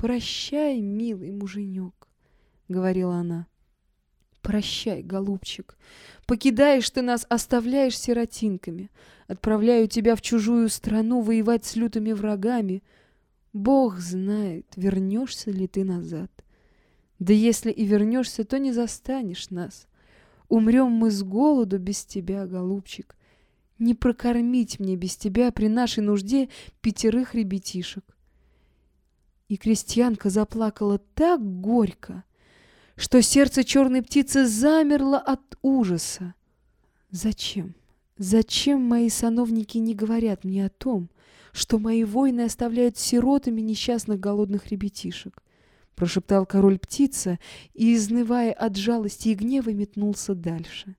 «Прощай, милый муженек», — говорила она. «Прощай, голубчик. Покидаешь ты нас, оставляешь сиротинками. Отправляю тебя в чужую страну воевать с лютыми врагами. Бог знает, вернешься ли ты назад. Да если и вернешься, то не застанешь нас. Умрем мы с голоду без тебя, голубчик. Не прокормить мне без тебя при нашей нужде пятерых ребятишек. И крестьянка заплакала так горько, что сердце черной птицы замерло от ужаса. Зачем? Зачем мои сановники не говорят мне о том, что мои воины оставляют сиротами несчастных голодных ребятишек? прошептал король птица и, изнывая от жалости и гнева, метнулся дальше.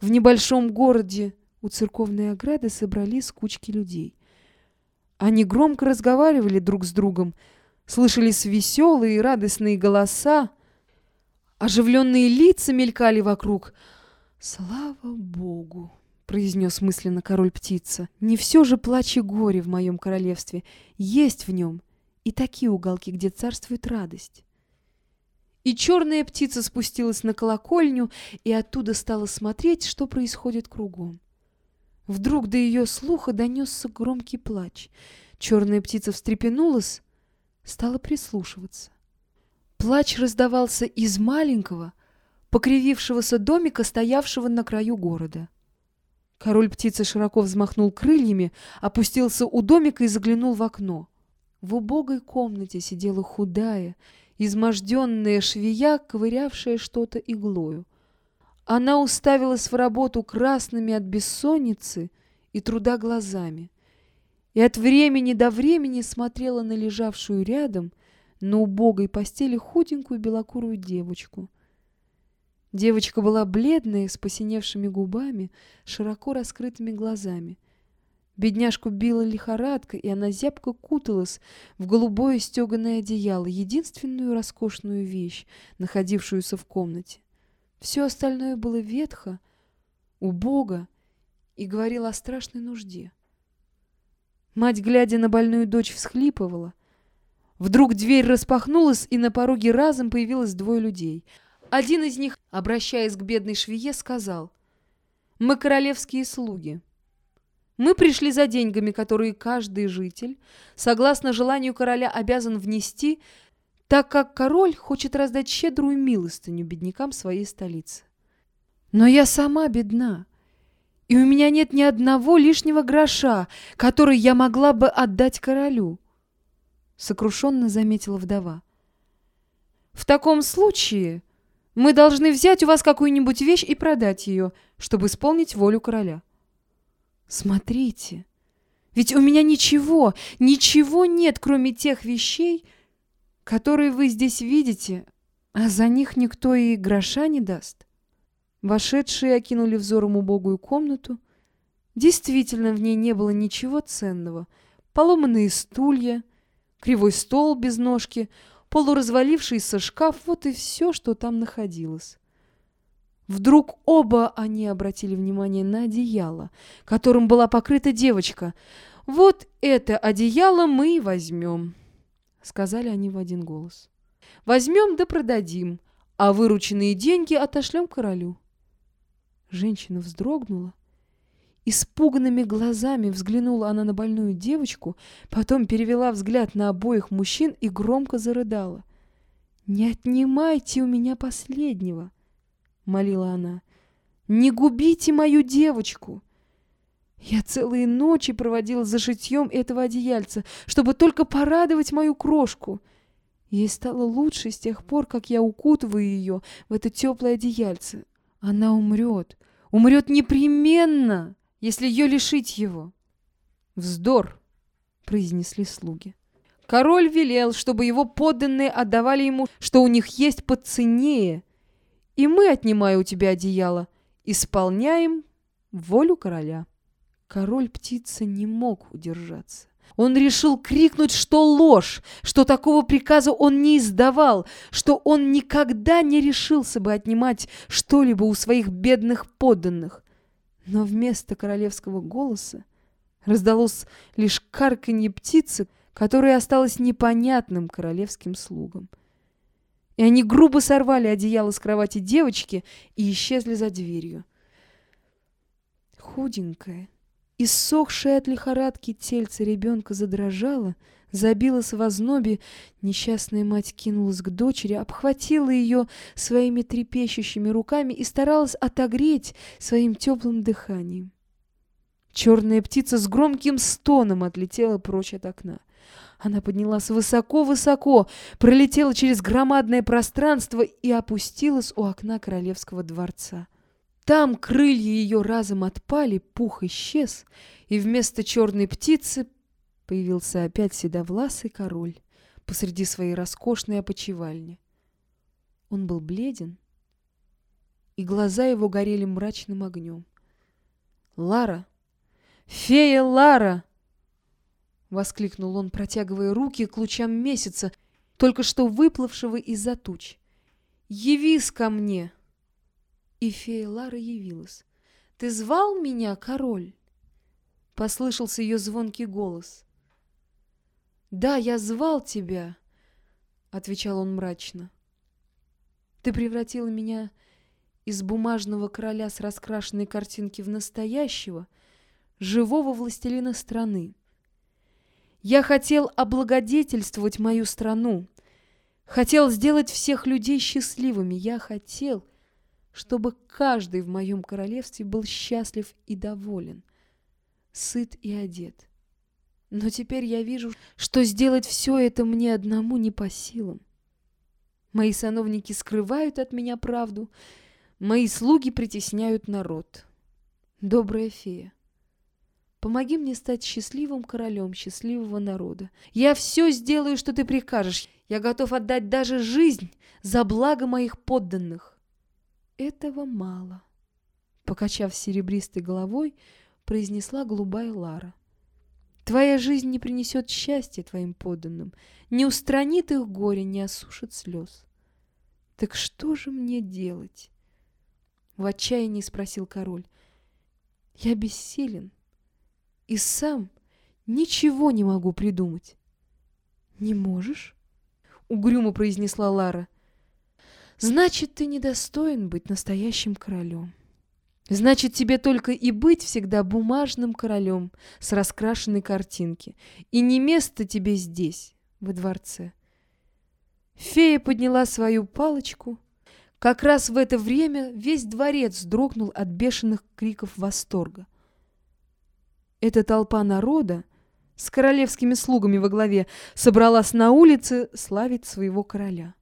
В небольшом городе у церковной ограды собрались кучки людей. Они громко разговаривали друг с другом, слышались веселые и радостные голоса, оживленные лица мелькали вокруг. «Слава Богу!» — произнес мысленно король птица. «Не все же плач и горе в моем королевстве. Есть в нем и такие уголки, где царствует радость. И черная птица спустилась на колокольню и оттуда стала смотреть, что происходит кругом. Вдруг до ее слуха донесся громкий плач. Черная птица встрепенулась, стала прислушиваться. Плач раздавался из маленького, покривившегося домика, стоявшего на краю города. Король птицы широко взмахнул крыльями, опустился у домика и заглянул в окно. В убогой комнате сидела худая, изможденная швея, ковырявшая что-то иглою. Она уставилась в работу красными от бессонницы и труда глазами и от времени до времени смотрела на лежавшую рядом на убогой постели худенькую белокурую девочку. Девочка была бледная, с посиневшими губами, широко раскрытыми глазами. Бедняжку била лихорадка, и она зябко куталась в голубое стеганое одеяло, единственную роскошную вещь, находившуюся в комнате. Все остальное было ветхо, убого и говорило о страшной нужде. Мать, глядя на больную дочь, всхлипывала. Вдруг дверь распахнулась, и на пороге разом появилось двое людей. Один из них, обращаясь к бедной швее, сказал, «Мы королевские слуги». Мы пришли за деньгами, которые каждый житель, согласно желанию короля, обязан внести, так как король хочет раздать щедрую милостыню беднякам своей столицы. Но я сама бедна, и у меня нет ни одного лишнего гроша, который я могла бы отдать королю, — сокрушенно заметила вдова. В таком случае мы должны взять у вас какую-нибудь вещь и продать ее, чтобы исполнить волю короля. Смотрите, ведь у меня ничего, ничего нет, кроме тех вещей, которые вы здесь видите, а за них никто и гроша не даст. Вошедшие окинули взором убогую комнату. Действительно, в ней не было ничего ценного. Поломанные стулья, кривой стол без ножки, полуразвалившийся шкаф — вот и все, что там находилось. Вдруг оба они обратили внимание на одеяло, которым была покрыта девочка. «Вот это одеяло мы и возьмем», — сказали они в один голос. «Возьмем да продадим, а вырученные деньги отошлем королю». Женщина вздрогнула. Испуганными глазами взглянула она на больную девочку, потом перевела взгляд на обоих мужчин и громко зарыдала. «Не отнимайте у меня последнего!» — молила она. «Не губите мою девочку!» Я целые ночи проводила за шитьем этого одеяльца, чтобы только порадовать мою крошку. Ей стало лучше с тех пор, как я укутываю ее в это теплое одеяльце. Она умрет, умрет непременно, если ее лишить его. «Вздор!» — произнесли слуги. Король велел, чтобы его подданные отдавали ему, что у них есть поценнее, и мы, отнимая у тебя одеяло, исполняем волю короля». Король-птица не мог удержаться. Он решил крикнуть, что ложь, что такого приказа он не издавал, что он никогда не решился бы отнимать что-либо у своих бедных подданных. Но вместо королевского голоса раздалось лишь карканье птицы, которое осталось непонятным королевским слугам. И они грубо сорвали одеяло с кровати девочки и исчезли за дверью. Худенькая, иссохшая от лихорадки тельце ребенка задрожало, забилось в ознобе, несчастная мать кинулась к дочери, обхватила ее своими трепещущими руками и старалась отогреть своим теплым дыханием. Черная птица с громким стоном отлетела прочь от окна. Она поднялась высоко-высоко, пролетела через громадное пространство и опустилась у окна королевского дворца. Там крылья ее разом отпали, пух исчез, и вместо черной птицы появился опять седовласый король посреди своей роскошной опочивальни. Он был бледен, и глаза его горели мрачным огнем. «Лара! Фея Лара!» — воскликнул он, протягивая руки к лучам месяца, только что выплывшего из-за туч. «Явись ко мне!» И фея Лара явилась. «Ты звал меня, король?» Послышался ее звонкий голос. «Да, я звал тебя», — отвечал он мрачно. «Ты превратила меня из бумажного короля с раскрашенной картинки в настоящего, живого властелина страны. Я хотел облагодетельствовать мою страну, хотел сделать всех людей счастливыми, я хотел, чтобы каждый в моем королевстве был счастлив и доволен, сыт и одет. Но теперь я вижу, что сделать все это мне одному не по силам. Мои сановники скрывают от меня правду, мои слуги притесняют народ. Добрая фея, Помоги мне стать счастливым королем счастливого народа. Я все сделаю, что ты прикажешь. Я готов отдать даже жизнь за благо моих подданных. Этого мало. Покачав серебристой головой, произнесла голубая Лара. Твоя жизнь не принесет счастья твоим подданным, не устранит их горе, не осушит слез. Так что же мне делать? В отчаянии спросил король. Я бессилен и сам ничего не могу придумать. «Не можешь?» — угрюмо произнесла Лара. «Значит, ты недостоин быть настоящим королем. Значит, тебе только и быть всегда бумажным королем с раскрашенной картинки, и не место тебе здесь, во дворце». Фея подняла свою палочку. Как раз в это время весь дворец дрогнул от бешеных криков восторга. Эта толпа народа с королевскими слугами во главе собралась на улице славить своего короля.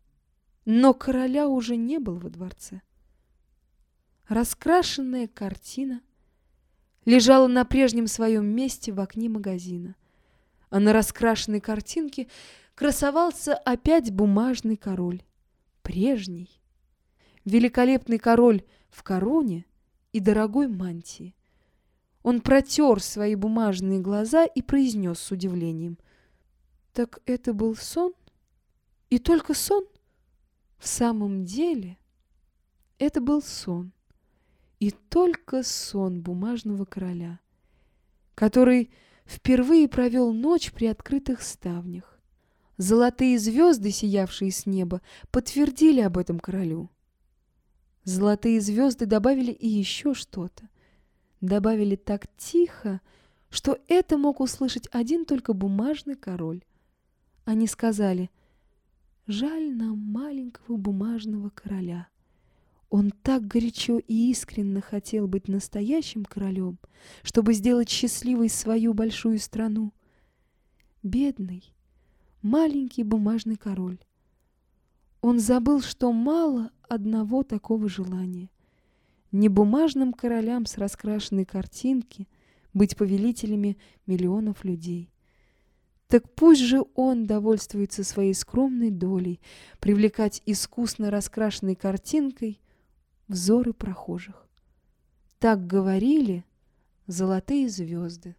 Но короля уже не было во дворце. Раскрашенная картина лежала на прежнем своем месте в окне магазина, а на раскрашенной картинке красовался опять бумажный король, прежний, великолепный король в короне и дорогой мантии. Он протер свои бумажные глаза и произнес с удивлением. «Так это был сон? И только сон?» «В самом деле, это был сон. И только сон бумажного короля, который впервые провел ночь при открытых ставнях. Золотые звезды, сиявшие с неба, подтвердили об этом королю. Золотые звезды добавили и еще что-то добавили так тихо, что это мог услышать один только бумажный король. Они сказали, «Жаль нам маленького бумажного короля. Он так горячо и искренне хотел быть настоящим королем, чтобы сделать счастливой свою большую страну. Бедный, маленький бумажный король. Он забыл, что мало одного такого желания не бумажным королям с раскрашенной картинки быть повелителями миллионов людей. Так пусть же он довольствуется своей скромной долей, привлекать искусно раскрашенной картинкой взоры прохожих. Так говорили золотые звезды.